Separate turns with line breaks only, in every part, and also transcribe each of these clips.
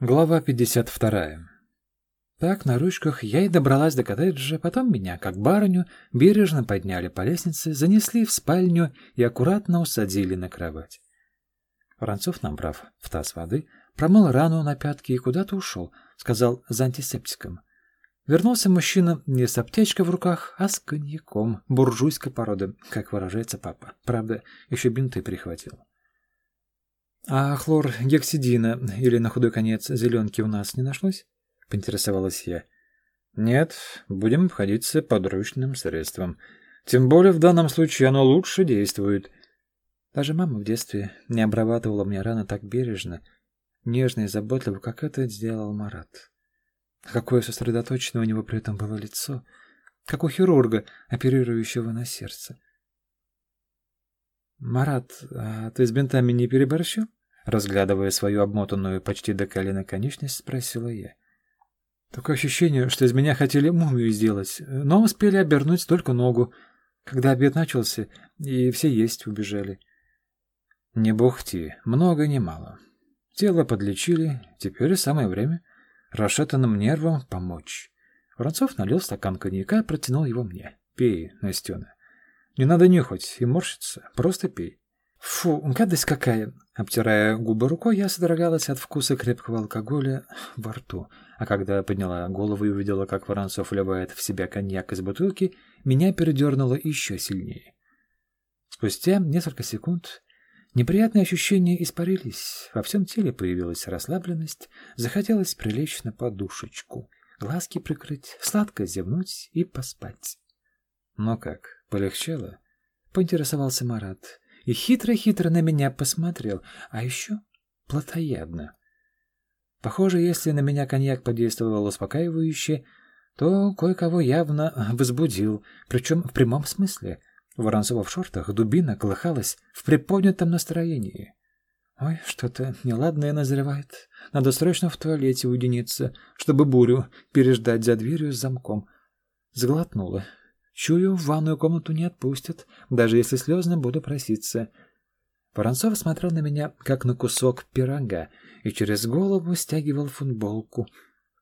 Глава 52. Так, на ручках я и добралась до коттеджа, потом меня, как барыню, бережно подняли по лестнице, занесли в спальню и аккуратно усадили на кровать. Воронцов, набрав в таз воды, промыл рану на пятке и куда-то ушел, сказал за антисептиком. Вернулся мужчина не с аптечкой в руках, а с коньяком буржуйской породы, как выражается папа. Правда, еще бинты прихватил. «А хлор гексидина или, на худой конец, зеленки у нас не нашлось?» — поинтересовалась я. «Нет, будем обходиться подручным средством. Тем более в данном случае оно лучше действует». Даже мама в детстве не обрабатывала мне раны так бережно, нежно и заботливо, как это сделал Марат. Какое сосредоточенное у него при этом было лицо, как у хирурга, оперирующего на сердце. «Марат, а ты с бинтами не переборщил?» Разглядывая свою обмотанную почти до колена конечность, спросила я. Такое ощущение, что из меня хотели мумию сделать, но успели обернуть только ногу, когда обед начался, и все есть убежали. Не бухти, много не мало. Тело подлечили, теперь самое время расшатанным нервам помочь. Воронцов налил стакан коньяка и протянул его мне. «Пей, Настена. Не надо нюхать и морщиться, просто пей». «Фу, гадость какая!» Обтирая губы рукой, я содрогалась от вкуса крепкого алкоголя во рту. А когда подняла голову и увидела, как Воронцов вливает в себя коньяк из бутылки, меня передернуло еще сильнее. Спустя несколько секунд неприятные ощущения испарились, во всем теле появилась расслабленность, захотелось прилечь на подушечку, глазки прикрыть, сладко зевнуть и поспать. «Но как, полегчало?» — поинтересовался Марат и хитро-хитро на меня посмотрел, а еще плотоядно. Похоже, если на меня коньяк подействовал успокаивающе, то кое-кого явно возбудил, причем в прямом смысле. Воронцова в шортах дубина колыхалась в приподнятом настроении. Ой, что-то неладное назревает. Надо срочно в туалете уединиться, чтобы бурю переждать за дверью с замком. Сглотнула. Чую, в ванную комнату не отпустят, даже если слезно буду проситься. Воронцов смотрел на меня, как на кусок пирога, и через голову стягивал футболку.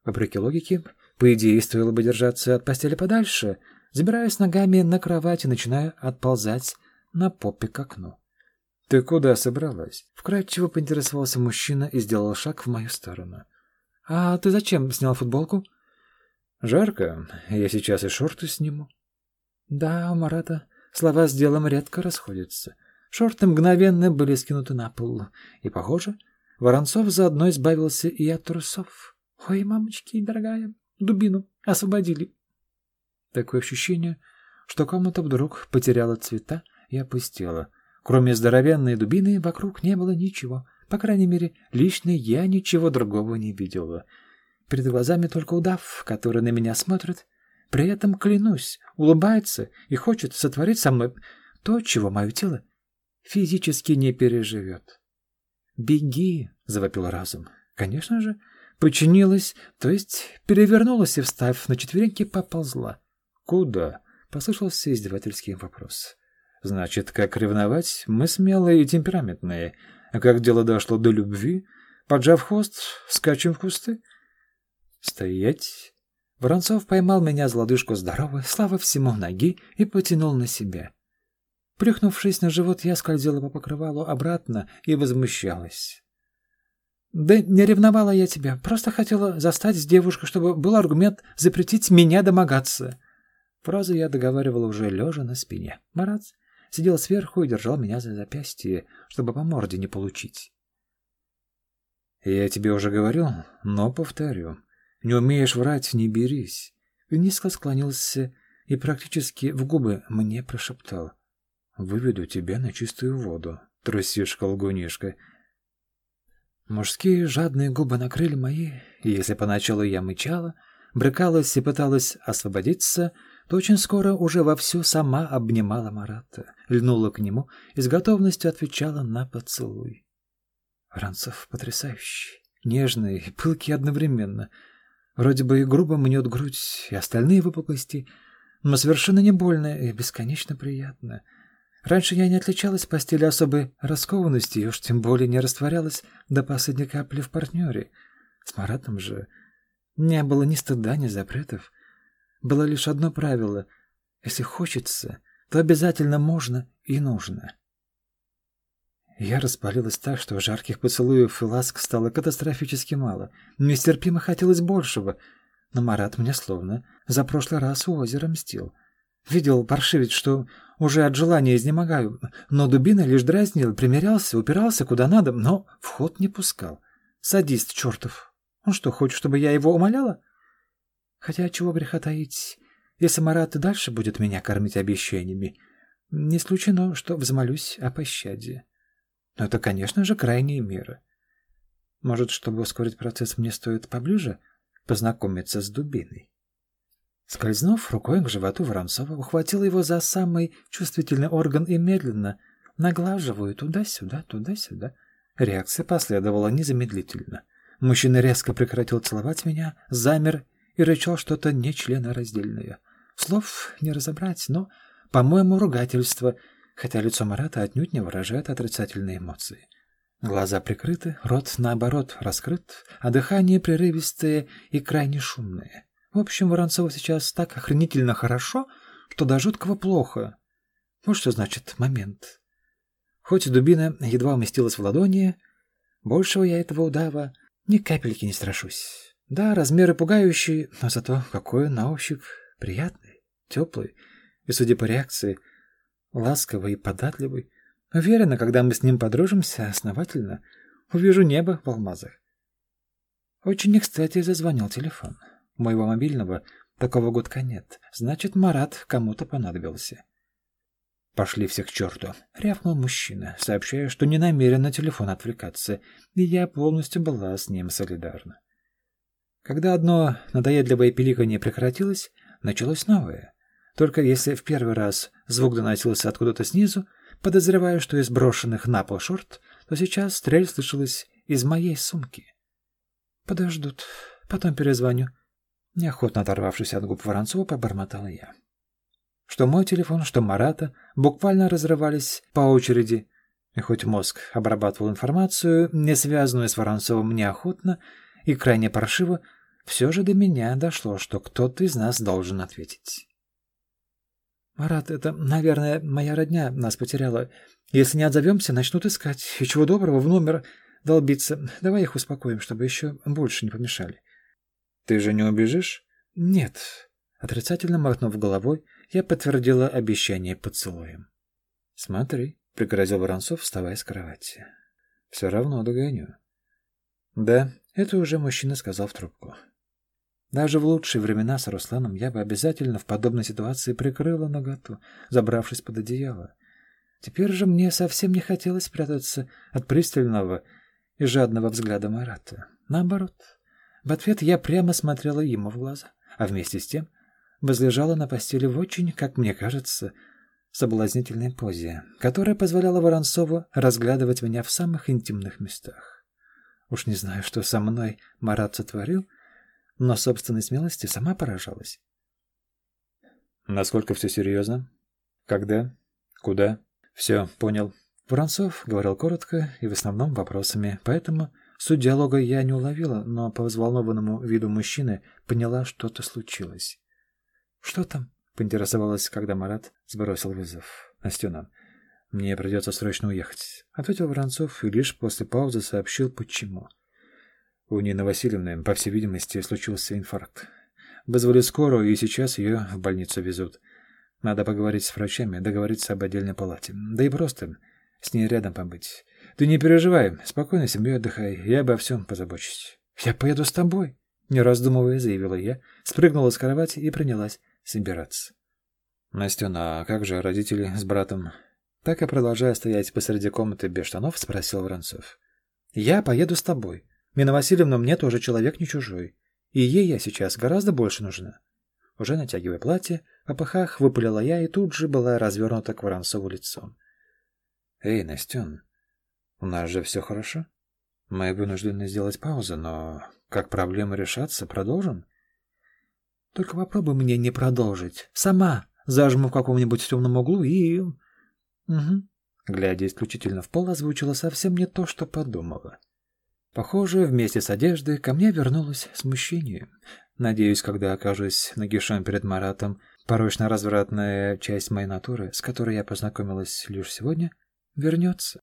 Вопреки логике, по идее, стоило бы держаться от постели подальше. Забираюсь ногами на кровать и начинаю отползать на попе к окну. — Ты куда собралась? — вкратчиво поинтересовался мужчина и сделал шаг в мою сторону. — А ты зачем снял футболку? — Жарко. Я сейчас и шорты сниму. Да, у Марата слова с делом редко расходятся. Шорты мгновенно были скинуты на пол. И, похоже, Воронцов заодно избавился и от трусов. Ой, мамочки, дорогая, дубину освободили. Такое ощущение, что комната вдруг потеряла цвета и опустела. Кроме здоровенной дубины вокруг не было ничего. По крайней мере, лично я ничего другого не видела. Перед глазами только удав, который на меня смотрит, при этом, клянусь, улыбается и хочет сотворить со мной то, чего мое тело физически не переживет. «Беги!» — завопил разум. Конечно же, подчинилась, то есть перевернулась и, встав на четвереньки, поползла. «Куда?» — послышался издевательский вопрос. «Значит, как ревновать? Мы смелые и темпераментные. А как дело дошло до любви? Поджав хвост, скачем в кусты?» «Стоять!» Воронцов поймал меня за лодыжку здоровой, слава всему, ноги и потянул на себя. Плюхнувшись на живот, я скользила по покрывалу обратно и возмущалась. «Да не ревновала я тебя, просто хотела застать с девушкой, чтобы был аргумент запретить меня домогаться». Фразу я договаривала уже лежа на спине. Марат сидел сверху и держал меня за запястье, чтобы по морде не получить. «Я тебе уже говорил, но повторю. Не умеешь врать, не берись. Низко склонился и практически в губы мне прошептал. Выведу тебя на чистую воду, трусишка-лгунишка. Мужские жадные губы накрыли мои, и если поначалу я мычала, брыкалась и пыталась освободиться, то очень скоро уже вовсю сама обнимала Марата, льнула к нему и с готовностью отвечала на поцелуй. Ранцев потрясающий, нежный и пылкий одновременно — Вроде бы и грубо мнет грудь, и остальные выпуклости, но совершенно не больно и бесконечно приятно. Раньше я не отличалась в постели особой раскованностью, и уж тем более не растворялась до последней капли в партнере. С Маратом же не было ни стыда, ни запретов. Было лишь одно правило — если хочется, то обязательно можно и нужно. Я распалилась так, что жарких поцелуев и ласк стало катастрофически мало. Нестерпимо хотелось большего, но Марат мне словно за прошлый раз у озера мстил. Видел паршивец, что уже от желания изнемогаю, но дубина лишь дразнил, примерялся, упирался куда надо, но вход не пускал. Садист чертов. Он что, хочет, чтобы я его умоляла? Хотя чего греха таить, если Марат и дальше будет меня кормить обещаниями, не исключено, что взмолюсь о пощаде. Но это, конечно же, крайние меры. Может, чтобы ускорить процесс, мне стоит поближе познакомиться с дубиной? Скользнув рукой к животу Воронцова, ухватил его за самый чувствительный орган и медленно наглаживаю туда-сюда, туда-сюда. Реакция последовала незамедлительно. Мужчина резко прекратил целовать меня, замер и рычал что-то нечленораздельное. Слов не разобрать, но, по-моему, ругательство, хотя лицо Марата отнюдь не выражает отрицательные эмоции. Глаза прикрыты, рот, наоборот, раскрыт, а дыхание прерывистое и крайне шумное. В общем, Воронцову сейчас так охренительно хорошо, что до жуткого плохо. Вот что значит момент. Хоть дубина едва уместилась в ладони, большего я этого удава ни капельки не страшусь. Да, размеры пугающие, но зато какой на ощупь приятный, теплый и, судя по реакции, ласковый и податливый. Уверена, когда мы с ним подружимся основательно, увижу небо в алмазах. Очень не кстати зазвонил телефон. Моего мобильного такого годка нет. Значит, Марат кому-то понадобился. «Пошли все к черту!» — рявкнул мужчина, сообщая, что не намерен на телефон отвлекаться, и я полностью была с ним солидарна. Когда одно надоедливое пиликанье прекратилось, началось новое. Только если в первый раз звук доносился откуда-то снизу, подозревая, что из брошенных на пол шорт, то сейчас стрель слышалась из моей сумки. «Подождут, потом перезвоню». Неохотно оторвавшись от губ Воронцова, побормотала я. Что мой телефон, что Марата буквально разрывались по очереди, и хоть мозг обрабатывал информацию, не связанную с Воронцовым неохотно и крайне паршиво, все же до меня дошло, что кто-то из нас должен ответить. «Марат, это, наверное, моя родня нас потеряла. Если не отзовемся, начнут искать. И чего доброго в номер долбиться. Давай их успокоим, чтобы еще больше не помешали». «Ты же не убежишь?» «Нет». Отрицательно махнув головой, я подтвердила обещание поцелуем. «Смотри», — пригрозил Воронцов, вставая с кровати. «Все равно догоню». «Да, это уже мужчина сказал в трубку. Даже в лучшие времена с Русланом я бы обязательно в подобной ситуации прикрыла наготу, забравшись под одеяло. Теперь же мне совсем не хотелось прятаться от пристального и жадного взгляда Марата. Наоборот, в ответ я прямо смотрела ему в глаза, а вместе с тем возлежала на постели в очень, как мне кажется, соблазнительной позе, которая позволяла Воронцову разглядывать меня в самых интимных местах. Уж не знаю, что со мной Марат сотворил, но собственной смелости сама поражалась. «Насколько все серьезно? Когда? Куда? Все, понял». Воронцов говорил коротко и в основном вопросами, поэтому суть диалога я не уловила, но по взволнованному виду мужчины поняла, что-то случилось. «Что там?» — поинтересовалась, когда Марат сбросил вызов. «Настена, мне придется срочно уехать», — ответил Воронцов и лишь после паузы сообщил, почему. У Нины Васильевны, по всей видимости, случился инфаркт. Вызвали скорую, и сейчас ее в больницу везут. Надо поговорить с врачами, договориться об отдельной палате. Да и просто с ней рядом побыть. Ты не переживай, спокойно семьей отдыхай, я обо всем позабочусь. Я поеду с тобой, не раздумывая, заявила я, спрыгнула с кровати и принялась собираться. Настена, а как же родители с братом? Так и продолжая стоять посреди комнаты без штанов, спросил Воронцов. Я поеду с тобой. Мина Васильевна мне тоже человек не чужой. И ей я сейчас гораздо больше нужна. Уже натягивая платье, в опахах выпалила я и тут же была развернута к Воронцову лицом. «Эй, Настен, у нас же все хорошо? Мы вынуждены сделать паузу, но как проблемы решаться, продолжим?» «Только попробуй мне не продолжить. Сама зажму в каком-нибудь темном углу и...» «Угу». Глядя исключительно в пол, озвучила совсем не то, что подумала. Похоже, вместе с одеждой ко мне вернулось смущение. Надеюсь, когда окажусь нагишом перед Маратом, порочно развратная часть моей натуры, с которой я познакомилась лишь сегодня, вернется.